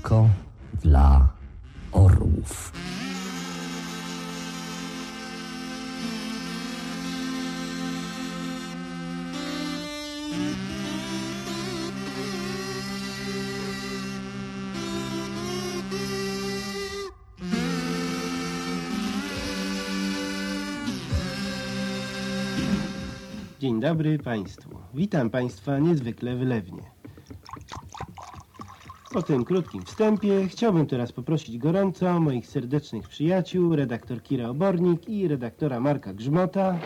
tylko dla orłów. Dzień dobry Państwu. Witam Państwa niezwykle wylewnie. Po tym krótkim wstępie chciałbym teraz poprosić gorąco moich serdecznych przyjaciół, redaktor Kira Obornik i redaktora Marka Grzmota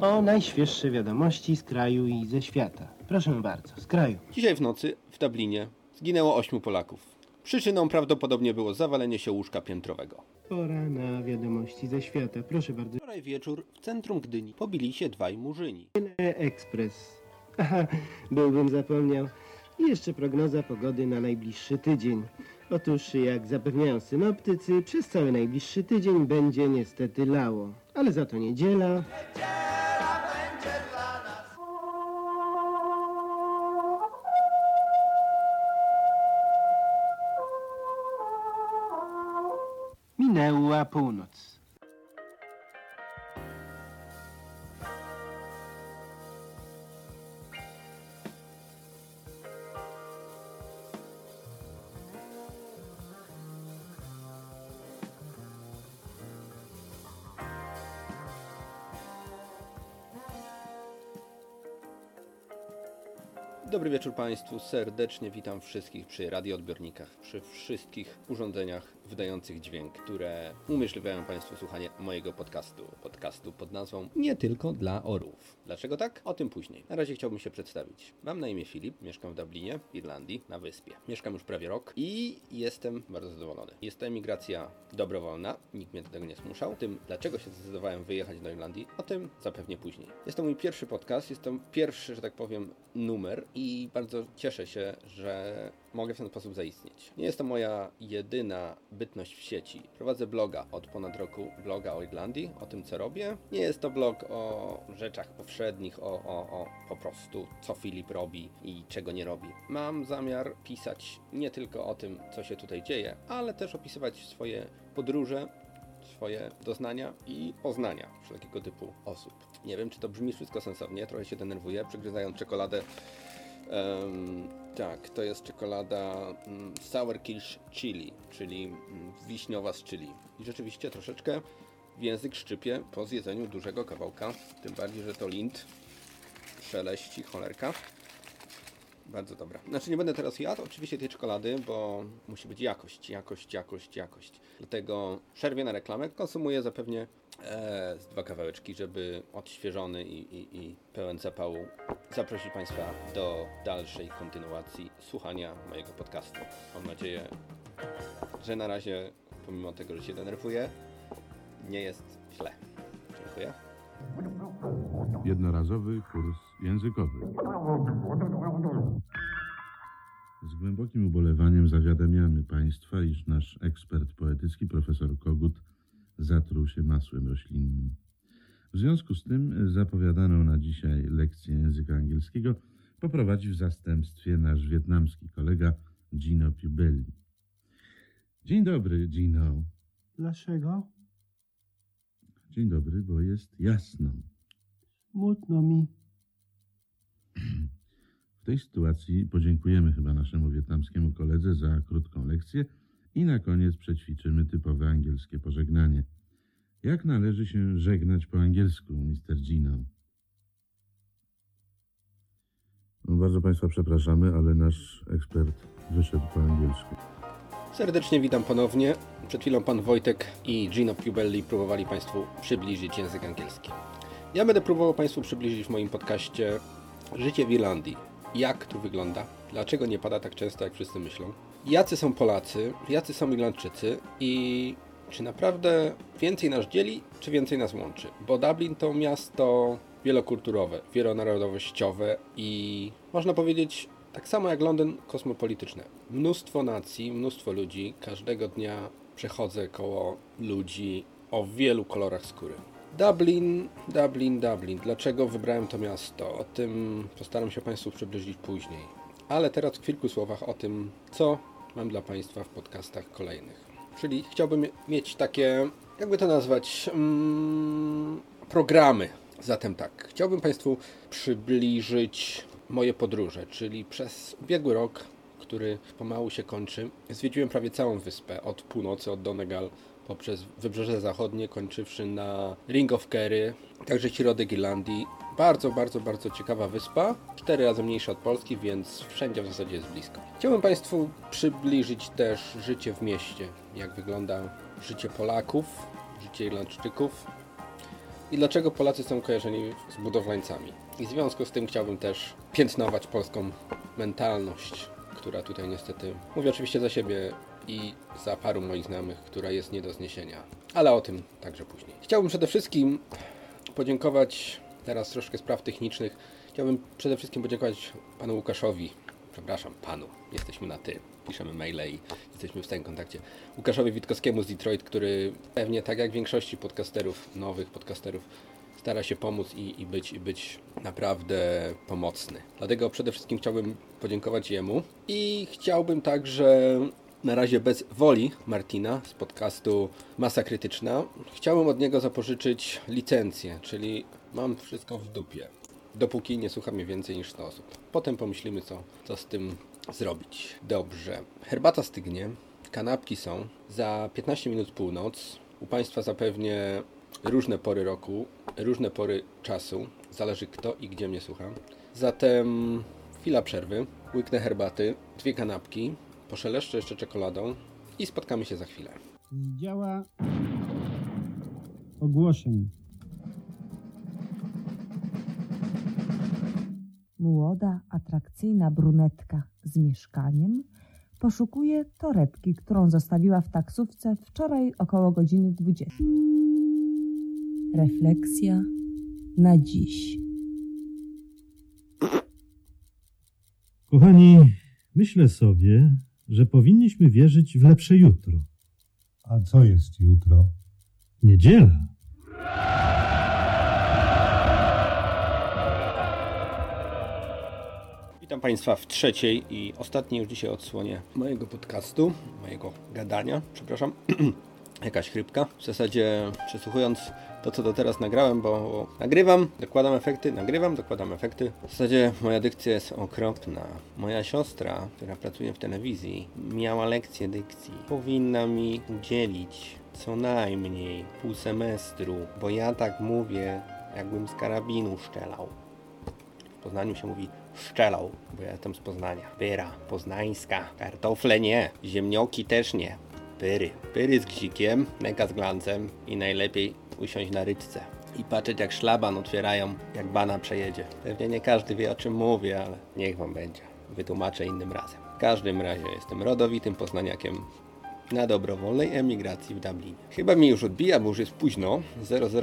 o najświeższe wiadomości z kraju i ze świata. Proszę bardzo, z kraju. Dzisiaj w nocy w Dublinie zginęło ośmiu Polaków. Przyczyną prawdopodobnie było zawalenie się łóżka piętrowego. Pora na wiadomości ze świata. Proszę bardzo. Wczoraj wieczór w centrum Gdyni pobili się dwaj murzyni. Ekspres. Aha, byłbym zapomniał. I jeszcze prognoza pogody na najbliższy tydzień. Otóż, jak zapewniają synoptycy, przez cały najbliższy tydzień będzie niestety lało. Ale za to niedziela. Minęła północ. Dobry wieczór Państwu, serdecznie witam wszystkich przy radioodbiornikach, przy wszystkich urządzeniach wydających dźwięk, które umożliwiają Państwu słuchanie mojego podcastu. Podcastu pod nazwą Nie tylko dla orłów. Dlaczego tak? O tym później. Na razie chciałbym się przedstawić. Mam na imię Filip, mieszkam w Dublinie, w Irlandii, na wyspie. Mieszkam już prawie rok i jestem bardzo zadowolony. Jest to emigracja dobrowolna, nikt mnie do tego nie zmuszał. Tym, dlaczego się zdecydowałem wyjechać do Irlandii, o tym zapewnie później. Jest to mój pierwszy podcast, jest to pierwszy, że tak powiem, numer i bardzo cieszę się, że mogę w ten sposób zaistnieć. Nie jest to moja jedyna bytność w sieci. Prowadzę bloga od ponad roku, bloga o Irlandii, o tym co robię. Nie jest to blog o rzeczach powszednich, o, o, o po prostu co Filip robi i czego nie robi. Mam zamiar pisać nie tylko o tym, co się tutaj dzieje, ale też opisywać swoje podróże, swoje doznania i poznania wszelkiego typu osób. Nie wiem, czy to brzmi wszystko sensownie, trochę się denerwuję, przegryzając czekoladę. Em, tak, to jest czekolada mm, Sour Kish Chili, czyli mm, wiśniowa z chili. I rzeczywiście troszeczkę język szczypie po zjedzeniu dużego kawałka, tym bardziej, że to lint szeleści, cholerka. Bardzo dobra. Znaczy nie będę teraz jadł oczywiście tej czekolady, bo musi być jakość, jakość, jakość, jakość. Dlatego przerwie na reklamę. Konsumuję zapewnie e, z dwa kawałeczki, żeby odświeżony i, i, i pełen zapału zaprosić Państwa do dalszej kontynuacji słuchania mojego podcastu. Mam nadzieję, że na razie, pomimo tego, że się denerwuję, nie jest źle. Dziękuję. Jednorazowy kurs językowy. Z głębokim ubolewaniem zawiadamiamy Państwa, iż nasz ekspert poetycki, profesor Kogut, zatruł się masłem roślinnym. W związku z tym zapowiadaną na dzisiaj lekcję języka angielskiego poprowadzi w zastępstwie nasz wietnamski kolega Gino Pubelli. Dzień dobry, Gino. Dlaczego? Dzień dobry, bo jest jasno. Smutno mi. W tej sytuacji podziękujemy chyba naszemu wietnamskiemu koledze za krótką lekcję i na koniec przećwiczymy typowe angielskie pożegnanie. Jak należy się żegnać po angielsku, Mr. Gino? No, bardzo Państwa przepraszamy, ale nasz ekspert wyszedł po angielsku. Serdecznie witam ponownie. Przed chwilą pan Wojtek i Gino Pubelli próbowali Państwu przybliżyć język angielski. Ja będę próbował Państwu przybliżyć w moim podcaście życie w Irlandii. Jak tu wygląda? Dlaczego nie pada tak często, jak wszyscy myślą? Jacy są Polacy? Jacy są Irlandczycy? I czy naprawdę więcej nas dzieli, czy więcej nas łączy? Bo Dublin to miasto wielokulturowe, wielonarodowościowe i można powiedzieć tak samo jak Londyn kosmopolityczne. Mnóstwo nacji, mnóstwo ludzi. Każdego dnia przechodzę koło ludzi o wielu kolorach skóry. Dublin, Dublin, Dublin. Dlaczego wybrałem to miasto? O tym postaram się Państwu przybliżyć później. Ale teraz w kilku słowach o tym, co mam dla Państwa w podcastach kolejnych. Czyli chciałbym mieć takie, jakby to nazwać, mm, programy. Zatem tak, chciałbym Państwu przybliżyć moje podróże, czyli przez ubiegły rok, który pomału się kończy, zwiedziłem prawie całą wyspę, od północy, od Donegal, poprzez Wybrzeże Zachodnie, kończywszy na Ring of Kerry, także środek Irlandii. Bardzo, bardzo, bardzo ciekawa wyspa, cztery razy mniejsza od Polski, więc wszędzie w zasadzie jest blisko. Chciałbym Państwu przybliżyć też życie w mieście, jak wygląda życie Polaków, życie Irlandczyków i dlaczego Polacy są kojarzeni z budowlańcami. I w związku z tym chciałbym też piętnować polską mentalność, która tutaj niestety, mówię oczywiście za siebie i za paru moich znajomych, która jest nie do zniesienia. Ale o tym także później. Chciałbym przede wszystkim podziękować, teraz troszkę spraw technicznych, chciałbym przede wszystkim podziękować panu Łukaszowi, przepraszam, panu, jesteśmy na ty, piszemy maile i jesteśmy w stałym kontakcie. Łukaszowi Witkowskiemu z Detroit, który pewnie tak jak większości podcasterów, nowych podcasterów, stara się pomóc i, i, być, i być naprawdę pomocny. Dlatego przede wszystkim chciałbym podziękować jemu i chciałbym także na razie bez woli Martina z podcastu Masa Krytyczna. Chciałbym od niego zapożyczyć licencję, czyli mam wszystko w dupie. Dopóki nie słucha mnie więcej niż 100 osób. Potem pomyślimy, co, co z tym zrobić. Dobrze. Herbata stygnie, kanapki są. Za 15 minut północ. U Państwa zapewnie różne pory roku, różne pory czasu. Zależy kto i gdzie mnie słucha. Zatem chwila przerwy. Łyknę herbaty, dwie kanapki, poszeleszczę jeszcze czekoladą i spotkamy się za chwilę. z działa ogłoszeń. Młoda, atrakcyjna brunetka z mieszkaniem poszukuje torebki, którą zostawiła w taksówce wczoraj około godziny 20. Refleksja na dziś. Kochani, myślę sobie, że powinniśmy wierzyć w lepsze jutro. A co jest jutro? Niedziela. Witam Państwa w trzeciej i ostatniej już dzisiaj odsłonie mojego podcastu, mojego gadania, przepraszam. Jakaś chrypka. W zasadzie przesłuchując to, co do teraz nagrałem, bo nagrywam, dokładam efekty, nagrywam, dokładam efekty. W zasadzie moja dykcja jest okropna. Moja siostra, która pracuje w telewizji, miała lekcję dykcji. Powinna mi udzielić co najmniej pół semestru, bo ja tak mówię, jakbym z karabinu szczelał. W Poznaniu się mówi szczelał, bo ja jestem z Poznania. Pyra, poznańska. Kartofle nie, ziemnioki też nie. Pyry. Pyry z gzikiem, neka z glancem i najlepiej usiąść na ryczce. I patrzeć jak szlaban otwierają, jak bana przejedzie. Pewnie nie każdy wie o czym mówię, ale niech wam będzie. Wytłumaczę innym razem. W każdym razie jestem rodowitym poznaniakiem na dobrowolnej emigracji w Dublinie. Chyba mi już odbija, bo już jest późno.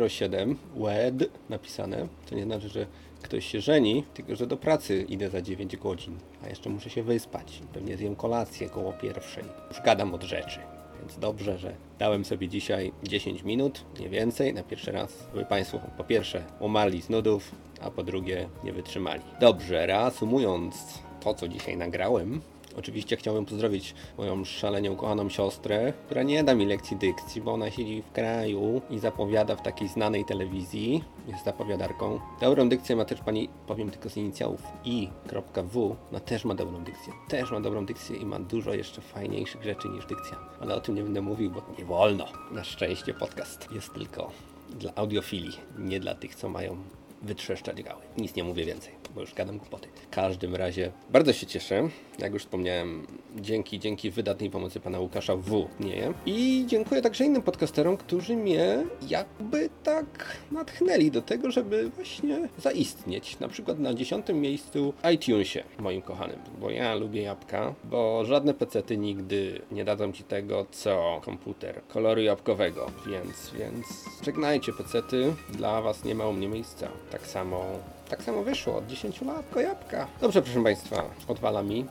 007 WED napisane. To nie znaczy, że ktoś się żeni, tylko że do pracy idę za 9 godzin. A jeszcze muszę się wyspać. Pewnie zjem kolację koło pierwszej. Już gadam od rzeczy. Więc dobrze, że dałem sobie dzisiaj 10 minut, nie więcej, na pierwszy raz, żeby Państwo po pierwsze umarli z nudów, a po drugie nie wytrzymali. Dobrze, reasumując to, co dzisiaj nagrałem, Oczywiście chciałbym pozdrowić moją szalenie ukochaną siostrę, która nie da mi lekcji dykcji, bo ona siedzi w kraju i zapowiada w takiej znanej telewizji, jest zapowiadarką. Dobrą dykcję ma też pani, powiem tylko z inicjałów i.w, ona też ma dobrą dykcję. Też ma dobrą dykcję i ma dużo jeszcze fajniejszych rzeczy niż dykcja. Ale o tym nie będę mówił, bo nie wolno. Na szczęście podcast jest tylko dla audiofili, nie dla tych, co mają wytrzeszczać gały. Nic nie mówię więcej, bo już gadam głupoty. W każdym razie bardzo się cieszę. Jak już wspomniałem, dzięki, dzięki wydatnej pomocy pana Łukasza W. Nie. I dziękuję także innym podcasterom, którzy mnie jakby tak natchnęli do tego, żeby właśnie zaistnieć. Na przykład na dziesiątym miejscu iTunesie, moim kochanym. Bo ja lubię jabłka, bo żadne pecety nigdy nie dadzą ci tego, co komputer koloru jabłkowego. Więc, więc żegnajcie pecety. Dla was nie ma u mnie miejsca. Tak samo tak samo wyszło, od 10 lat jabłka. Dobrze, proszę Państwa, odwala mi.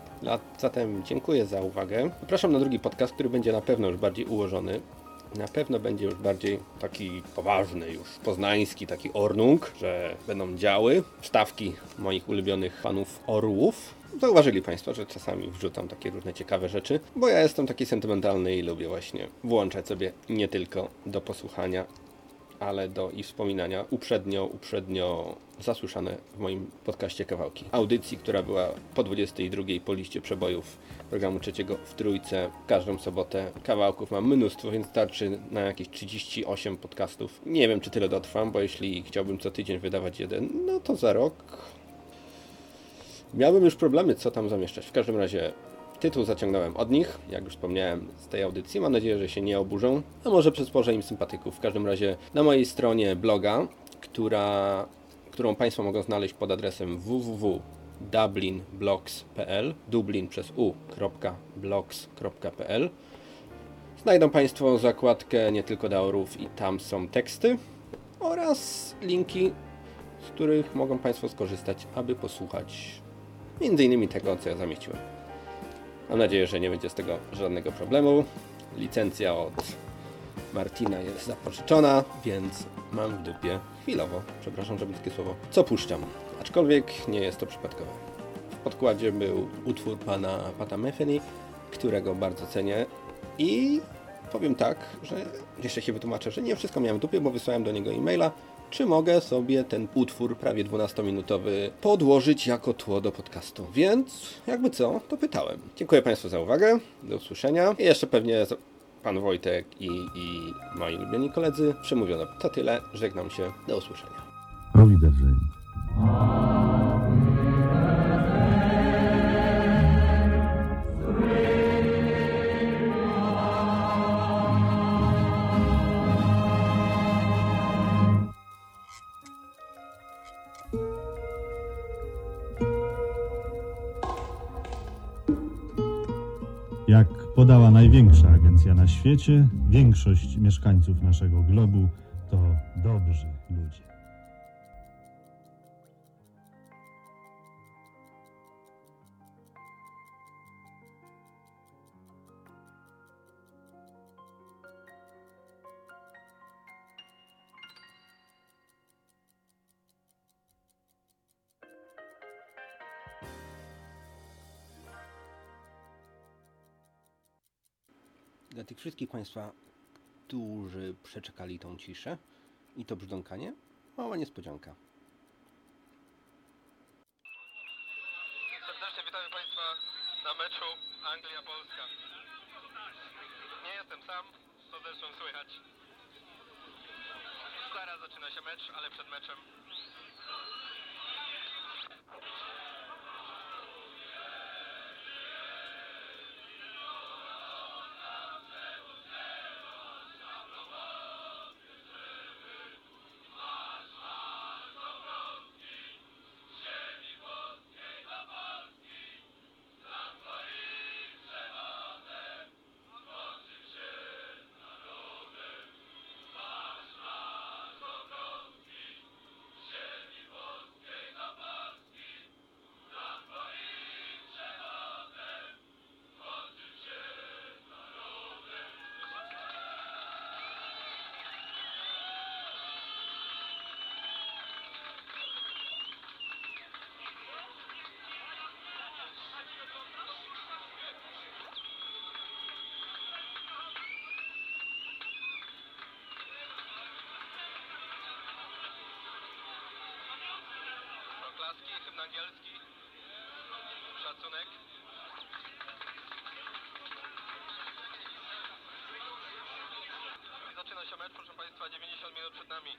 Zatem dziękuję za uwagę. Zapraszam na drugi podcast, który będzie na pewno już bardziej ułożony. Na pewno będzie już bardziej taki poważny, już poznański, taki ornung, że będą działy, wstawki moich ulubionych panów orłów. Zauważyli Państwo, że czasami wrzucam takie różne ciekawe rzeczy, bo ja jestem taki sentymentalny i lubię właśnie włączać sobie nie tylko do posłuchania, ale do i wspominania uprzednio, uprzednio zasłyszane w moim podcaście kawałki. Audycji, która była po 22 po liście przebojów programu trzeciego w Trójce. Każdą sobotę kawałków mam mnóstwo, więc starczy na jakieś 38 podcastów. Nie wiem, czy tyle dotrwam, bo jeśli chciałbym co tydzień wydawać jeden, no to za rok miałbym już problemy, co tam zamieszczać. W każdym razie tytuł zaciągnąłem od nich, jak już wspomniałem z tej audycji. Mam nadzieję, że się nie oburzą, a może przysporzę im sympatyków. W każdym razie na mojej stronie bloga, która, którą Państwo mogą znaleźć pod adresem www.dublinblogs.pl dublin przez u.blogs.pl Znajdą Państwo zakładkę nie tylko daorów i tam są teksty oraz linki, z których mogą Państwo skorzystać, aby posłuchać innymi tego, co ja zamieściłem. Mam nadzieję, że nie będzie z tego żadnego problemu. Licencja od Martina jest zapożyczona, więc mam w dupie chwilowo, przepraszam, że takie słowo, co puszczam. Aczkolwiek nie jest to przypadkowe. W podkładzie był utwór pana Pata Metheny, którego bardzo cenię i powiem tak, że jeszcze się wytłumaczę, że nie wszystko miałem w dupie, bo wysłałem do niego e-maila, czy mogę sobie ten utwór prawie 12-minutowy podłożyć jako tło do podcastu. Więc jakby co, to pytałem. Dziękuję Państwu za uwagę, do usłyszenia i jeszcze pewnie pan Wojtek i, i moi ulubieni koledzy przemówiono. To tyle, żegnam się, do usłyszenia. Auf Wiedersehen. Największa agencja na świecie, większość mieszkańców naszego globu to dobrzy ludzie. Dla tych wszystkich Państwa, którzy przeczekali tą ciszę i to brzdąkanie, mała niespodzianka. Serdecznie witamy Państwa na meczu Anglia-Polska. Nie jestem sam, co zresztą słychać. Zaraz zaczyna się mecz, ale przed meczem hymn angielski, szacunek. I zaczyna się mecz, proszę Państwa, 90 minut przed nami.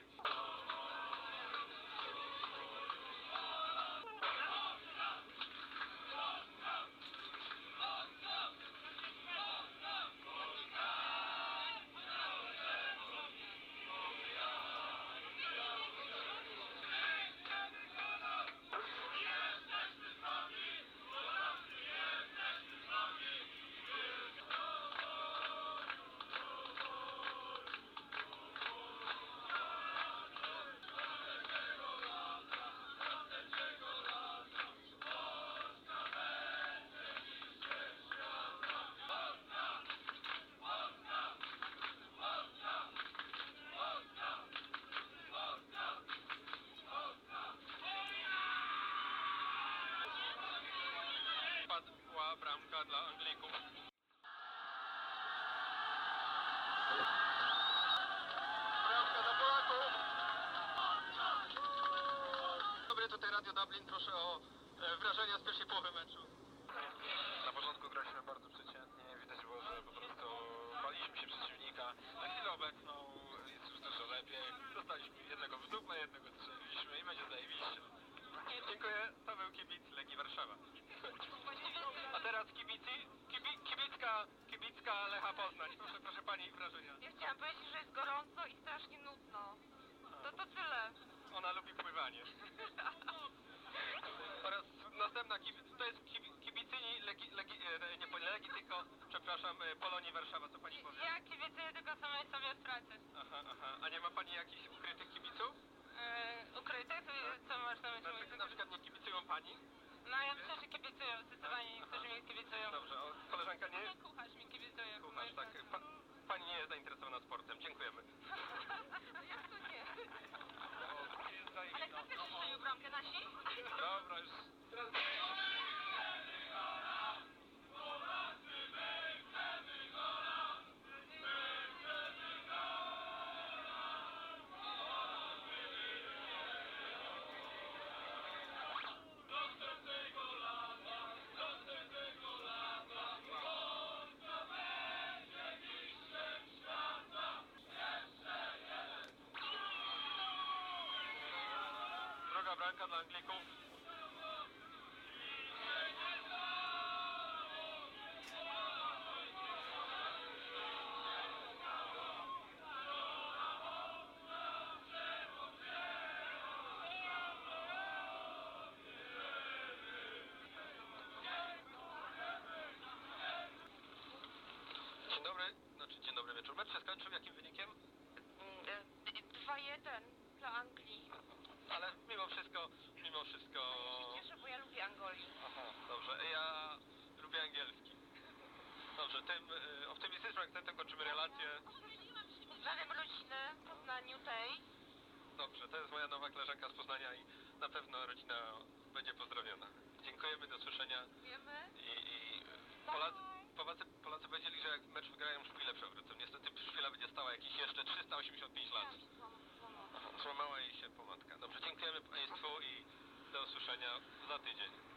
Bramka dla Anglików. Bramka dla Polaków. Dobry, tutaj Radio Dublin. Proszę o e, wrażenia z pierwszej połowy meczu. Na początku graliśmy bardzo przeciętnie. Widać było, że po prostu baliśmy się przeciwnika. Na chwilę obecną jest już dużo lepiej. Dostaliśmy jednego w dupę, jednego strzeliliśmy i będzie zajebiście. Dziękuję. To był kibic Legii Warszawa. A teraz kibici, kibi, kibicka, kibicka Lecha Poznań. Proszę, proszę pani wrażenia. Ja chciałam powiedzieć, że jest gorąco i strasznie nudno. To to tyle. Ona lubi pływanie. Oraz następna kibic, to jest kibi- kibicyni Legi, Legi, e, nie Legii, tylko, przepraszam, e, Polonii Warszawa, co pani powie? Ja kibicuję tylko samej sobie straty. Aha, aha. A nie ma pani jakichś ukrytych kibiców? Yy, ukryte? To, co masz na Na, myśli? na przykład nie kibicują pani? No ja myślę, że kibicują. Zdecydowanie niektórzy mi kibicują. Dobrze, o, koleżanka nie? Nie kucharz mi kibicuje. Kucharz, tak. Pa, pani nie jest zainteresowana sportem. Dziękujemy. Jak to nie? Ale Ale kto pierwszy strzelił bramkę? Nasi? Dobra, już. Bramka dla Anglików. Dzień dobry, znaczy dzień dobry wieczór. Mecz się skończył jakim wynikiem? 2-1 dla Anglii. Ale mimo wszystko, wszystko... Cieszę, bo ja lubię Angolii. Aha, dobrze. Ja lubię angielski. Dobrze, tym y, optymistycznym akcentem kończymy relację. Pozdrawiam rodzinę w Poznaniu tej. Dobrze, to jest moja nowa koleżanka z Poznania i na pewno rodzina będzie pozdrowiona. Dziękujemy, do słyszenia Wiemy? i, i Polacy, Polacy, Polacy powiedzieli, że jak mecz wygrają, szpilę przewrócą. Niestety szpila będzie stała jakieś jeszcze 385 lat. Złamała jej się pomadka. Dobrze, dziękujemy Państwu i do usłyszenia za tydzień.